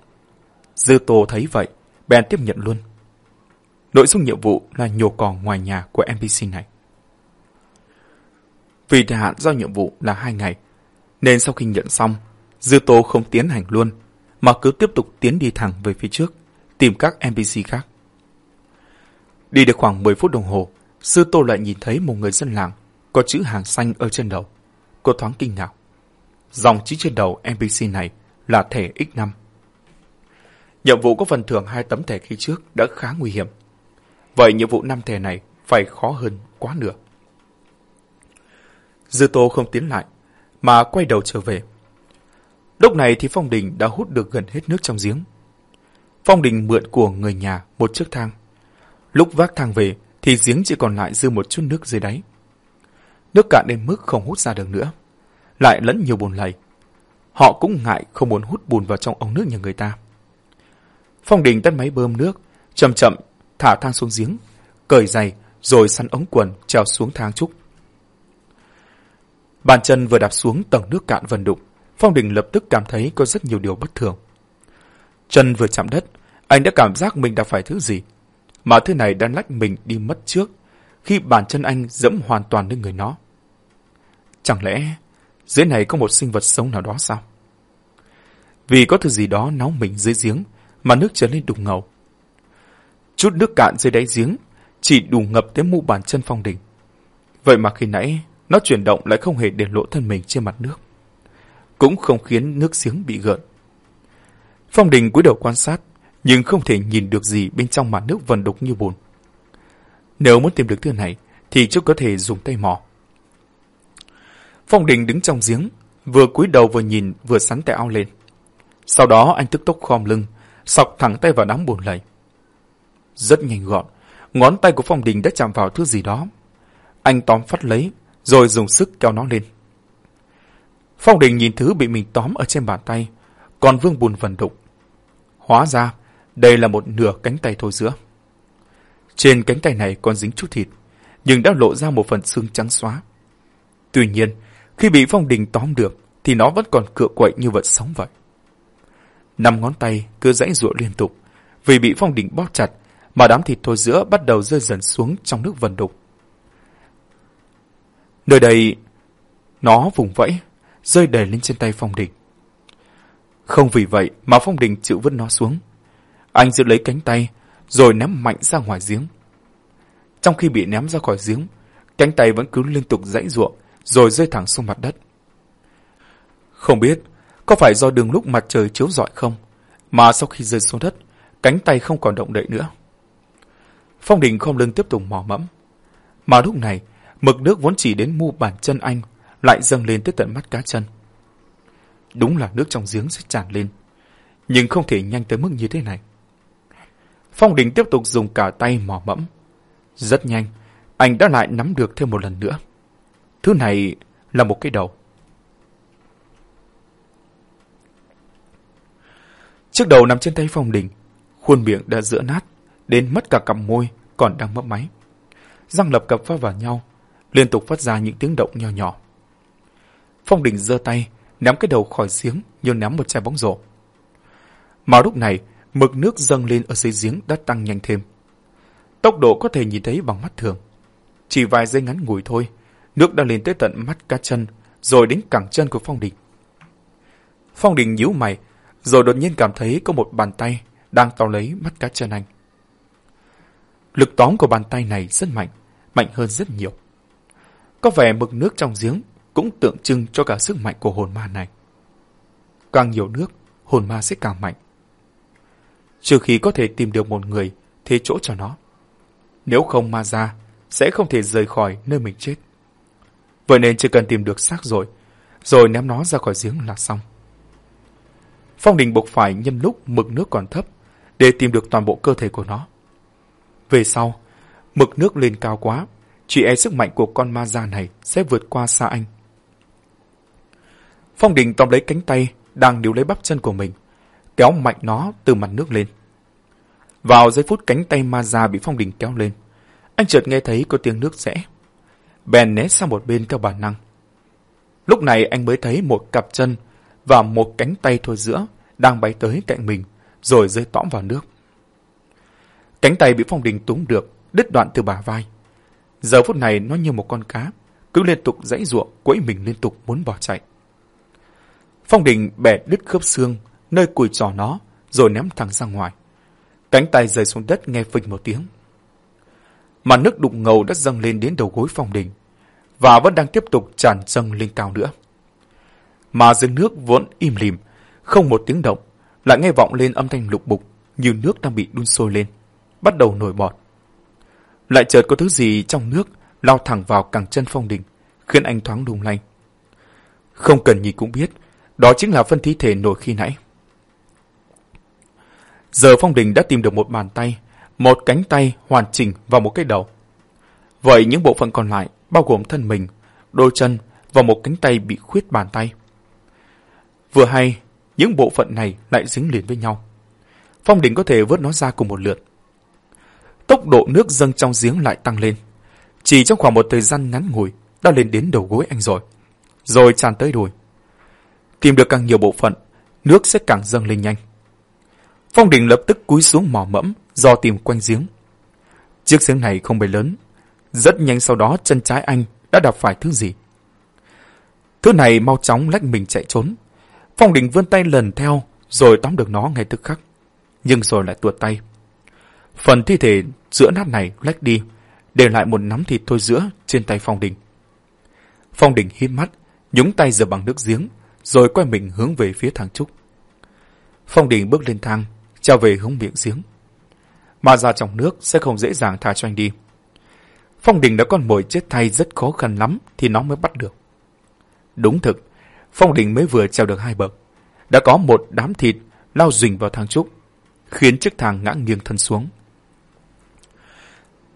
Dư Tô thấy vậy, bèn tiếp nhận luôn. Nội dung nhiệm vụ là nhổ cỏ ngoài nhà của NPC này. Vì thời hạn giao nhiệm vụ là hai ngày, nên sau khi nhận xong, Dư Tô không tiến hành luôn, mà cứ tiếp tục tiến đi thẳng về phía trước, tìm các NPC khác. Đi được khoảng 10 phút đồng hồ, Sư Tô lại nhìn thấy một người dân làng có chữ hàng xanh ở trên đầu. Cô thoáng kinh ngạc. Dòng chữ trên đầu NPC này là thẻ X5. Nhiệm vụ có phần thưởng hai tấm thẻ khi trước đã khá nguy hiểm. Vậy nhiệm vụ năm thẻ này phải khó hơn quá nửa. Dư Tô không tiến lại, mà quay đầu trở về. Lúc này thì Phong Đình đã hút được gần hết nước trong giếng. Phong Đình mượn của người nhà một chiếc thang. Lúc vác thang về thì giếng chỉ còn lại dư một chút nước dưới đáy. Nước cạn đến mức không hút ra được nữa. Lại lẫn nhiều bùn lầy. Họ cũng ngại không muốn hút bùn vào trong ống nước nhà người ta. Phong Đình tắt máy bơm nước, chậm chậm thả thang xuống giếng, cởi giày rồi săn ống quần trèo xuống thang trúc. Bàn chân vừa đạp xuống tầng nước cạn vần đục, Phong Đình lập tức cảm thấy có rất nhiều điều bất thường. Chân vừa chạm đất, anh đã cảm giác mình đã phải thứ gì. Mà thứ này đang lách mình đi mất trước, khi bàn chân anh dẫm hoàn toàn lên người nó. Chẳng lẽ dưới này có một sinh vật sống nào đó sao? Vì có thứ gì đó nóng mình dưới giếng, mà nước trở lên đục ngầu. Chút nước cạn dưới đáy giếng, chỉ đủ ngập tới mu bàn chân Phong Đình. Vậy mà khi nãy, nó chuyển động lại không hề để lộ thân mình trên mặt nước. Cũng không khiến nước giếng bị gợn. Phong Đình cúi đầu quan sát, nhưng không thể nhìn được gì bên trong màn nước vần đục như bùn. Nếu muốn tìm được thứ này, thì chú có thể dùng tay mò. Phong Đình đứng trong giếng, vừa cúi đầu vừa nhìn vừa sắn tay ao lên. Sau đó anh tức tốc khom lưng, sọc thẳng tay vào đám bùn lầy. Rất nhanh gọn, ngón tay của Phong Đình đã chạm vào thứ gì đó. Anh tóm phát lấy, rồi dùng sức kéo nó lên. Phong Đình nhìn thứ bị mình tóm ở trên bàn tay, còn vương bùn vần đục. Hóa ra, đây là một nửa cánh tay thôi giữa. Trên cánh tay này còn dính chút thịt, nhưng đã lộ ra một phần xương trắng xóa. Tuy nhiên, khi bị Phong Đình tóm được, thì nó vẫn còn cựa quậy như vật sống vậy. Năm ngón tay cứ dãy ruộng liên tục, vì bị Phong Đình bóp chặt, mà đám thịt thối giữa bắt đầu rơi dần xuống trong nước vần đục. Nơi đây, nó vùng vẫy, rơi đầy lên trên tay Phong Đình. Không vì vậy mà Phong Đình chịu vứt nó xuống. Anh giữ lấy cánh tay, rồi ném mạnh ra ngoài giếng. Trong khi bị ném ra khỏi giếng, cánh tay vẫn cứ liên tục dãy ruộng, rồi rơi thẳng xuống mặt đất. Không biết, có phải do đường lúc mặt trời chiếu rọi không, mà sau khi rơi xuống đất, cánh tay không còn động đậy nữa. Phong Đình không lưng tiếp tục mò mẫm. Mà lúc này, mực nước vốn chỉ đến mu bàn chân anh, lại dâng lên tới tận mắt cá chân. Đúng là nước trong giếng sẽ tràn lên, nhưng không thể nhanh tới mức như thế này. Phong Đình tiếp tục dùng cả tay mò mẫm. Rất nhanh, anh đã lại nắm được thêm một lần nữa. Thứ này là một cái đầu. Chiếc đầu nằm trên tay Phong Đình, khuôn miệng đã rữa nát, đến mất cả cặp môi còn đang mấp máy. Răng lập cập va vào nhau, liên tục phát ra những tiếng động nhỏ nhỏ. Phong Đình giơ tay, ném cái đầu khỏi giếng như ném một chai bóng rổ. Mà lúc này, mực nước dâng lên ở dưới giếng đã tăng nhanh thêm. Tốc độ có thể nhìn thấy bằng mắt thường. Chỉ vài giây ngắn ngủi thôi, nước đã lên tới tận mắt cá chân, rồi đến cẳng chân của Phong Đình. Phong Đình nhíu mày, rồi đột nhiên cảm thấy có một bàn tay đang tóm lấy mắt cá chân anh. Lực tóm của bàn tay này rất mạnh, mạnh hơn rất nhiều. Có vẻ mực nước trong giếng cũng tượng trưng cho cả sức mạnh của hồn ma này. Càng nhiều nước, hồn ma sẽ càng mạnh. Trừ khi có thể tìm được một người thế chỗ cho nó. Nếu không ma ra, sẽ không thể rời khỏi nơi mình chết. Vậy nên chỉ cần tìm được xác rồi, rồi ném nó ra khỏi giếng là xong. Phong Đình buộc phải nhân lúc mực nước còn thấp để tìm được toàn bộ cơ thể của nó. Về sau, mực nước lên cao quá, chỉ e sức mạnh của con ma da này sẽ vượt qua xa anh. Phong Đình tóm lấy cánh tay đang níu lấy bắp chân của mình, kéo mạnh nó từ mặt nước lên. Vào giây phút cánh tay ma da bị Phong Đình kéo lên, anh chợt nghe thấy có tiếng nước rẽ. Bèn né sang một bên theo bản năng. Lúc này anh mới thấy một cặp chân và một cánh tay thôi giữa đang bay tới cạnh mình, rồi rơi tõm vào nước. Cánh tay bị Phong Đình túm được, đứt đoạn từ bả vai. Giờ phút này nó như một con cá, cứ liên tục dãy ruộng, quẫy mình liên tục muốn bỏ chạy. Phong Đình bẻ đứt khớp xương, nơi cùi trò nó, rồi ném thẳng ra ngoài. Cánh tay rơi xuống đất nghe phịch một tiếng. Mà nước đục ngầu đã dâng lên đến đầu gối Phong Đình, và vẫn đang tiếp tục tràn dâng lên cao nữa. Mà dưới nước vốn im lìm, không một tiếng động, lại nghe vọng lên âm thanh lục bục như nước đang bị đun sôi lên, bắt đầu nổi bọt. Lại chợt có thứ gì trong nước lao thẳng vào cẳng chân Phong Đình, khiến anh thoáng lung lay. Không cần nhìn cũng biết, đó chính là phân thi thể nổi khi nãy. Giờ Phong Đình đã tìm được một bàn tay, một cánh tay hoàn chỉnh và một cái đầu. Vậy những bộ phận còn lại bao gồm thân mình, đôi chân và một cánh tay bị khuyết bàn tay. Vừa hay, những bộ phận này lại dính liền với nhau. Phong Đình có thể vớt nó ra cùng một lượt. Tốc độ nước dâng trong giếng lại tăng lên. Chỉ trong khoảng một thời gian ngắn ngủi đã lên đến đầu gối anh rồi. Rồi tràn tới đùi. Tìm được càng nhiều bộ phận, nước sẽ càng dâng lên nhanh. Phong Đình lập tức cúi xuống mò mẫm do tìm quanh giếng. Chiếc giếng này không bề lớn. Rất nhanh sau đó chân trái anh đã đạp phải thứ gì. Thứ này mau chóng lách mình chạy trốn. Phong Đình vươn tay lần theo rồi tóm được nó ngay tức khắc. Nhưng rồi lại tuột tay. Phần thi thể giữa nát này lách đi, để lại một nắm thịt thôi giữa trên tay Phong Đình. Phong Đình hít mắt, nhúng tay rửa bằng nước giếng, rồi quay mình hướng về phía thang trúc. Phong Đình bước lên thang, treo về hướng miệng giếng. Mà ra trong nước sẽ không dễ dàng thả cho anh đi. Phong Đình đã con mồi chết thay rất khó khăn lắm thì nó mới bắt được. Đúng thực, Phong Đình mới vừa treo được hai bậc. Đã có một đám thịt lao rình vào thang trúc, khiến chiếc thang ngã nghiêng thân xuống.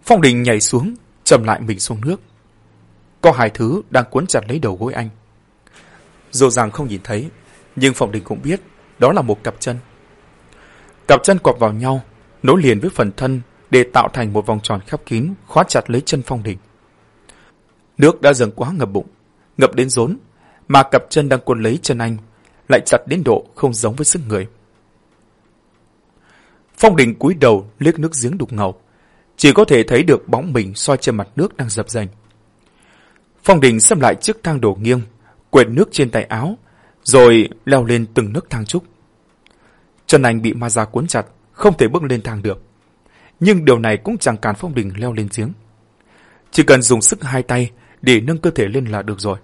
Phong Đình nhảy xuống, chầm lại mình xuống nước. Có hai thứ đang cuốn chặt lấy đầu gối anh. Dù rằng không nhìn thấy, nhưng Phong Đình cũng biết đó là một cặp chân. Cặp chân quặp vào nhau, nối liền với phần thân để tạo thành một vòng tròn khép kín khóa chặt lấy chân Phong Đình. Nước đã dần quá ngập bụng, ngập đến rốn, mà cặp chân đang cuốn lấy chân anh lại chặt đến độ không giống với sức người. Phong Đình cúi đầu liếc nước giếng đục ngầu, chỉ có thể thấy được bóng mình soi trên mặt nước đang dập dành. Phong Đình xâm lại chiếc thang đổ nghiêng, quệt nước trên tay áo, rồi leo lên từng nấc thang trúc. Chân anh bị ma ra cuốn chặt, không thể bước lên thang được. Nhưng điều này cũng chẳng cản Phong Đình leo lên giếng. Chỉ cần dùng sức hai tay để nâng cơ thể lên là được rồi.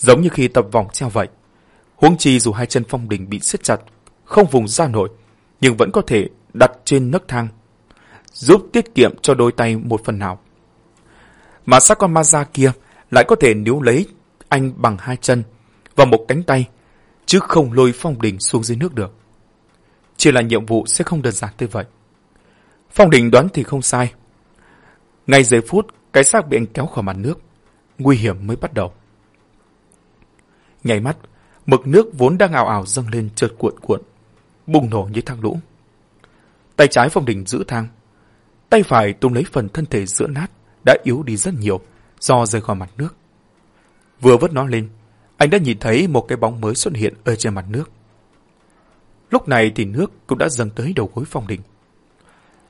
Giống như khi tập vòng treo vậy. Huống chi dù hai chân Phong Đình bị siết chặt, không vùng ra nổi, nhưng vẫn có thể đặt trên nấc thang, giúp tiết kiệm cho đôi tay một phần nào. Mà xác con ma ra kia lại có thể níu lấy anh bằng hai chân và một cánh tay, chứ không lôi Phong Đình xuống dưới nước được. Chỉ là nhiệm vụ sẽ không đơn giản tới vậy. Phong Đình đoán thì không sai. Ngay giây phút, cái xác bị anh kéo khỏi mặt nước, nguy hiểm mới bắt đầu. Nháy mắt, mực nước vốn đang ảo ảo dâng lên chợt cuộn cuộn, bùng nổ như thang lũ. Tay trái Phong Đình giữ thang, tay phải tung lấy phần thân thể giữa nát đã yếu đi rất nhiều do rơi khỏi mặt nước. Vừa vớt nó lên, anh đã nhìn thấy một cái bóng mới xuất hiện ở trên mặt nước. Lúc này thì nước cũng đã dâng tới đầu gối Phong Đình.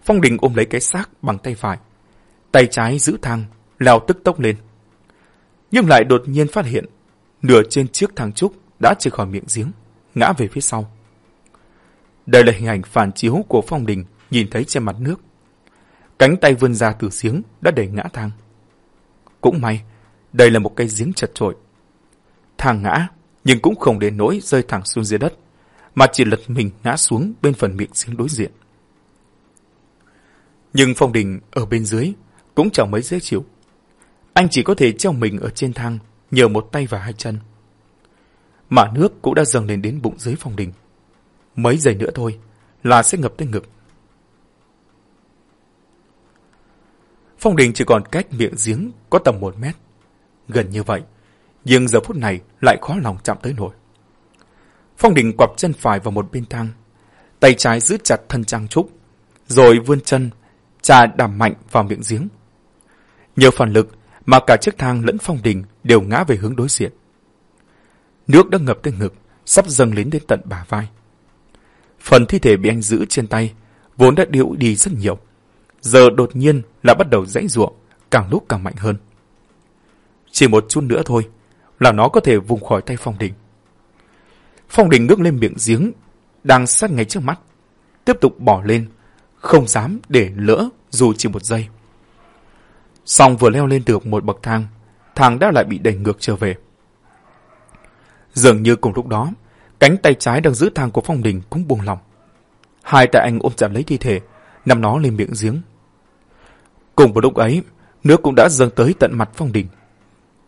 Phong Đình ôm lấy cái xác bằng tay phải, tay trái giữ thang, leo tức tốc lên. Nhưng lại đột nhiên phát hiện, nửa trên chiếc thang trúc đã trượt khỏi miệng giếng, ngã về phía sau. Đây là hình ảnh phản chiếu của Phong Đình nhìn thấy trên mặt nước. Cánh tay vươn ra từ giếng đã đẩy ngã thang. Cũng may, đây là một cây giếng chật trội. Thang ngã, nhưng cũng không đến nỗi rơi thẳng xuống dưới đất, mà chỉ lật mình ngã xuống bên phần miệng giếng đối diện. Nhưng Phong Đình ở bên dưới cũng chẳng mấy dễ chịu. Anh chỉ có thể treo mình ở trên thang, nhờ một tay và hai chân. Mà nước cũng đã dâng lên đến bụng dưới Phong Đình. Mấy giây nữa thôi là sẽ ngập tới ngực. Phong Đình chỉ còn cách miệng giếng có tầm một mét. Gần như vậy, nhưng giờ phút này lại khó lòng chạm tới nổi. Phong Đình quặp chân phải vào một bên thang, tay trái giữ chặt thân trang trúc, rồi vươn chân, trà đảm mạnh vào miệng giếng. Nhờ phản lực mà cả chiếc thang lẫn Phong Đình đều ngã về hướng đối diện. Nước đã ngập tới ngực, sắp dâng lên đến tận bả vai. Phần thi thể bị anh giữ trên tay, vốn đã điệu đi rất nhiều. Giờ đột nhiên là bắt đầu dãy ruộng, càng lúc càng mạnh hơn. Chỉ một chút nữa thôi, là nó có thể vùng khỏi tay Phong Đình. Phong Đình ngước lên miệng giếng, đang sát ngay trước mắt. Tiếp tục bỏ lên, không dám để lỡ dù chỉ một giây. Xong vừa leo lên được một bậc thang, thang đã lại bị đẩy ngược trở về. Dường như cùng lúc đó, cánh tay trái đang giữ thang của Phong Đình cũng buông lỏng. Hai tay anh ôm chặt lấy thi thể, nằm nó lên miệng giếng. Cùng vào lúc ấy, nước cũng đã dâng tới tận mặt Phong Đình.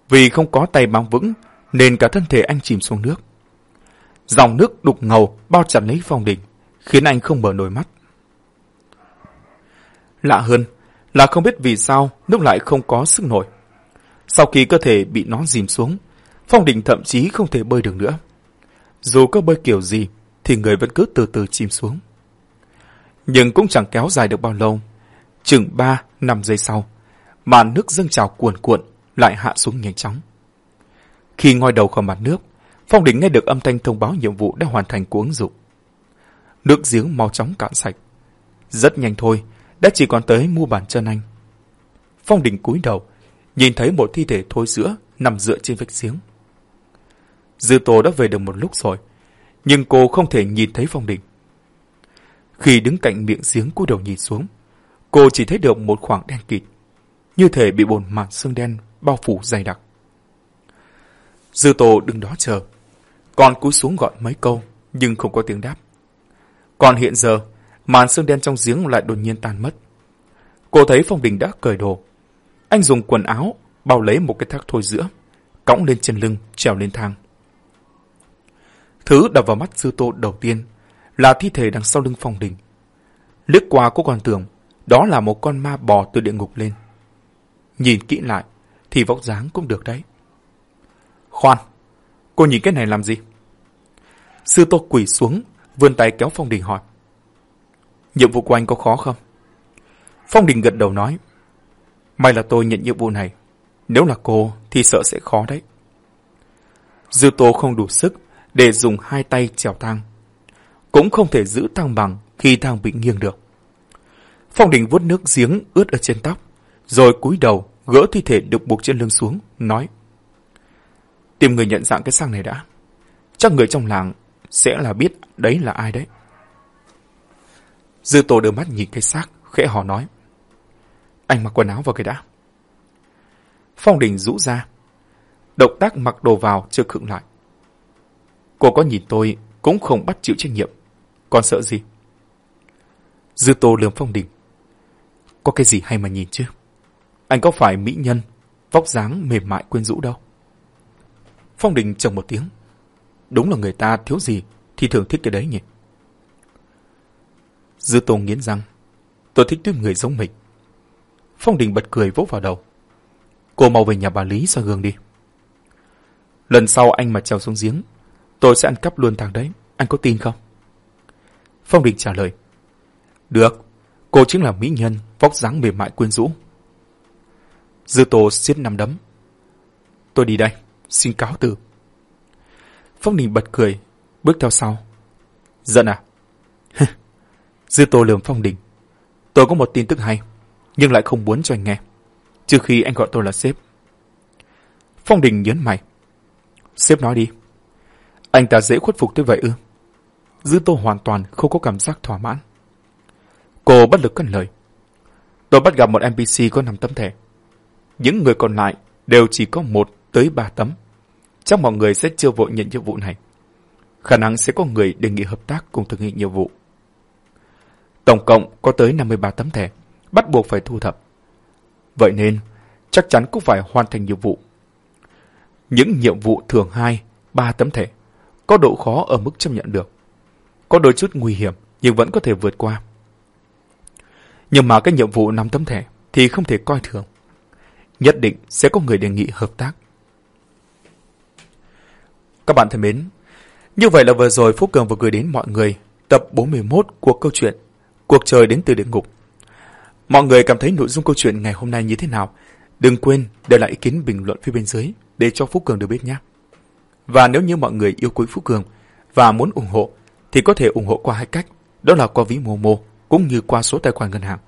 Vì không có tay bám vững, nên cả thân thể anh chìm xuống nước. Dòng nước đục ngầu bao chặt lấy Phong Đình, khiến anh không mở nổi mắt. Lạ hơn là không biết vì sao nước lại không có sức nổi. Sau khi cơ thể bị nó dìm xuống, Phong Đình thậm chí không thể bơi được nữa. Dù có bơi kiểu gì, thì người vẫn cứ từ từ chìm xuống. Nhưng cũng chẳng kéo dài được bao lâu. Chừng 3-5 giây sau, màn nước dâng trào cuồn cuộn lại hạ xuống nhanh chóng. Khi ngoi đầu khỏi mặt nước, Phong Đình nghe được âm thanh thông báo nhiệm vụ đã hoàn thành của ứng dụng. Nước giếng mau chóng cạn sạch. Rất nhanh thôi, đã chỉ còn tới mu bàn chân anh. Phong Đình cúi đầu, nhìn thấy một thi thể thối giữa nằm dựa trên vách giếng. Dư Tô đã về được một lúc rồi, nhưng cô không thể nhìn thấy Phong Đình. Khi đứng cạnh miệng giếng cúi đầu nhìn xuống, cô chỉ thấy được một khoảng đen kịt, như thể bị bồn màn sương đen bao phủ dày đặc. Dư Tô đứng đó chờ, còn cúi xuống gọi mấy câu, nhưng không có tiếng đáp. Còn hiện giờ, màn sương đen trong giếng lại đột nhiên tan mất. Cô thấy Phong Đình đã cởi đồ. Anh dùng quần áo, bao lấy một cái thác thôi giữa, cõng lên trên lưng, trèo lên thang. Thứ đập vào mắt sư Tô đầu tiên là thi thể đằng sau lưng Phong Đình. lướt qua cô còn tưởng đó là một con ma bò từ địa ngục lên. Nhìn kỹ lại thì vóc dáng cũng được đấy. Khoan, cô nhìn cái này làm gì? Sư Tô quỳ xuống, vươn tay kéo Phong Đình hỏi. Nhiệm vụ của anh có khó không? Phong Đình gật đầu nói. May là tôi nhận nhiệm vụ này. Nếu là cô thì sợ sẽ khó đấy. Dư Tô không đủ sức để dùng hai tay trèo thang. Cũng không thể giữ thang bằng khi thang bị nghiêng được. Phong Đình vuốt nước giếng ướt ở trên tóc, rồi cúi đầu gỡ thi thể được buộc trên lưng xuống, nói. Tìm người nhận dạng cái sang này đã. Chắc người trong làng sẽ là biết đấy là ai đấy. Dư Tô đưa mắt nhìn cái xác, khẽ hò nói. Anh mặc quần áo vào cái đã. Phong Đình rũ ra. Động tác mặc đồ vào chưa khựng lại. Cô có nhìn tôi cũng không bắt chịu trách nhiệm. Còn sợ gì? Dư Tô lườm Phong Đình. Có cái gì hay mà nhìn chứ? Anh có phải mỹ nhân, vóc dáng mềm mại quyến rũ đâu? Phong Đình trầm một tiếng. Đúng là người ta thiếu gì thì thường thích cái đấy nhỉ? Dư Tô nghiến răng. Tôi thích tuyết người giống mình. Phong Đình bật cười vỗ vào đầu. Cô mau về nhà bà Lý soi gương đi. Lần sau anh mà trèo xuống giếng, tôi sẽ ăn cắp luôn thằng đấy. Anh có tin không? Phong Đình trả lời. Được, cô chính là mỹ nhân, vóc dáng mềm mại quyến rũ. Dư Tô siết nắm đấm. Tôi đi đây, xin cáo từ. Phong Đình bật cười, bước theo sau. Giận à? Dư Tô lườm Phong Đình. Tôi có một tin tức hay, nhưng lại không muốn cho anh nghe. Trừ khi anh gọi tôi là sếp. Phong Đình nhấn mày. Sếp nói đi. Anh ta dễ khuất phục tới vậy ư? Dư Tô hoàn toàn không có cảm giác thỏa mãn. Cô bất lực cân lời. Tôi bắt gặp một NPC có 5 tấm thẻ. Những người còn lại đều chỉ có một tới ba tấm. Chắc mọi người sẽ chưa vội nhận nhiệm vụ này. Khả năng sẽ có người đề nghị hợp tác cùng thực hiện nhiệm vụ. Tổng cộng có tới 53 tấm thẻ, bắt buộc phải thu thập. Vậy nên, chắc chắn cũng phải hoàn thành nhiệm vụ. Những nhiệm vụ thường 2, 3 tấm thẻ, có độ khó ở mức chấp nhận được. Có đôi chút nguy hiểm, nhưng vẫn có thể vượt qua. Nhưng mà cái nhiệm vụ 5 tấm thẻ thì không thể coi thường. Nhất định sẽ có người đề nghị hợp tác. Các bạn thân mến, như vậy là vừa rồi Phúc Cường vừa gửi đến mọi người tập 41 của câu chuyện Cuộc trời đến từ địa ngục. Mọi người cảm thấy nội dung câu chuyện ngày hôm nay như thế nào? Đừng quên để lại ý kiến bình luận phía bên dưới để cho Phúc Cường được biết nhé. Và nếu như mọi người yêu quý Phúc Cường và muốn ủng hộ thì có thể ủng hộ qua hai cách, đó là qua ví Momo cũng như qua số tài khoản ngân hàng.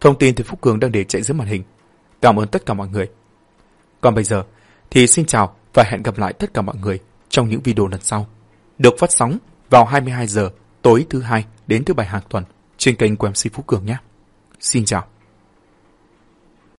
Thông tin thì Phúc Cường đang để chạy dưới màn hình. Cảm ơn tất cả mọi người. Còn bây giờ thì xin chào và hẹn gặp lại tất cả mọi người trong những video lần sau. Được phát sóng vào 22 giờ tối thứ hai đến thứ bảy hàng tuần trên kênh của MC Phú Cường nhé. Xin chào.